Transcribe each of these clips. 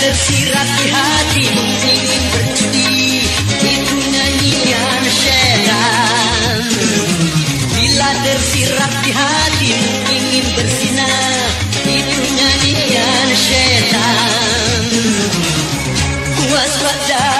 tersirat di hati Ingin berjudi Itu nyanyian setan Bila tersirat di hati Ingin bersinar Itu nyanyian setan. Kuas wadah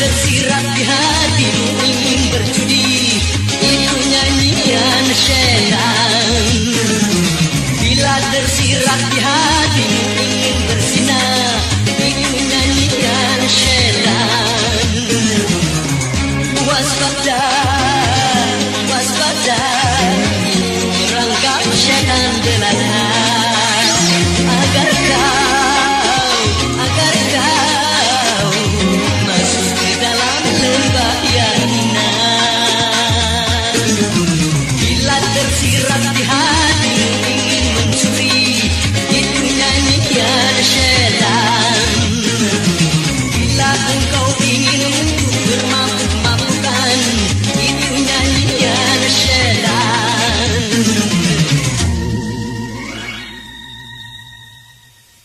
tersirat di hati ingin berjudi. Itu nyanyian senang bila tersirat di hati